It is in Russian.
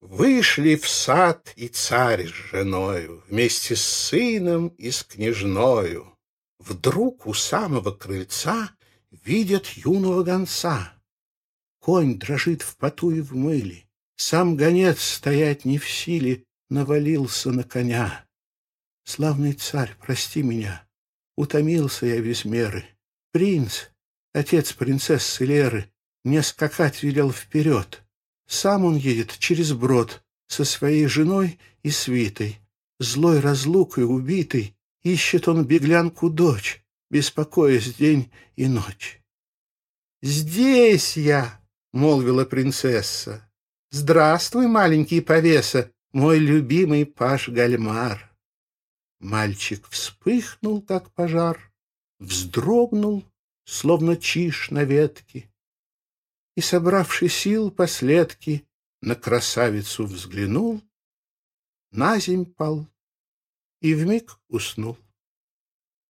Вышли в сад и царь с женою, Вместе с сыном и с княжною. Вдруг у самого крыльца Видят юного гонца. Конь дрожит в поту и в мыле, Сам гонец стоять не в силе, Навалился на коня. Славный царь, прости меня, Утомился я без меры. Принц, отец принцессы Леры, Мне скакать велел вперед. Сам он едет через брод Со своей женой и свитой. Злой разлукой убитый Ищет он беглянку дочь, Беспокоясь день и ночь. «Здесь я!» — молвила принцесса. «Здравствуй, маленький повеса, мой любимый паш Гальмар!» Мальчик вспыхнул, как пожар, вздрогнул, словно чиж на ветке, и, собравши сил последки, на красавицу взглянул, на земь пал и вмиг уснул.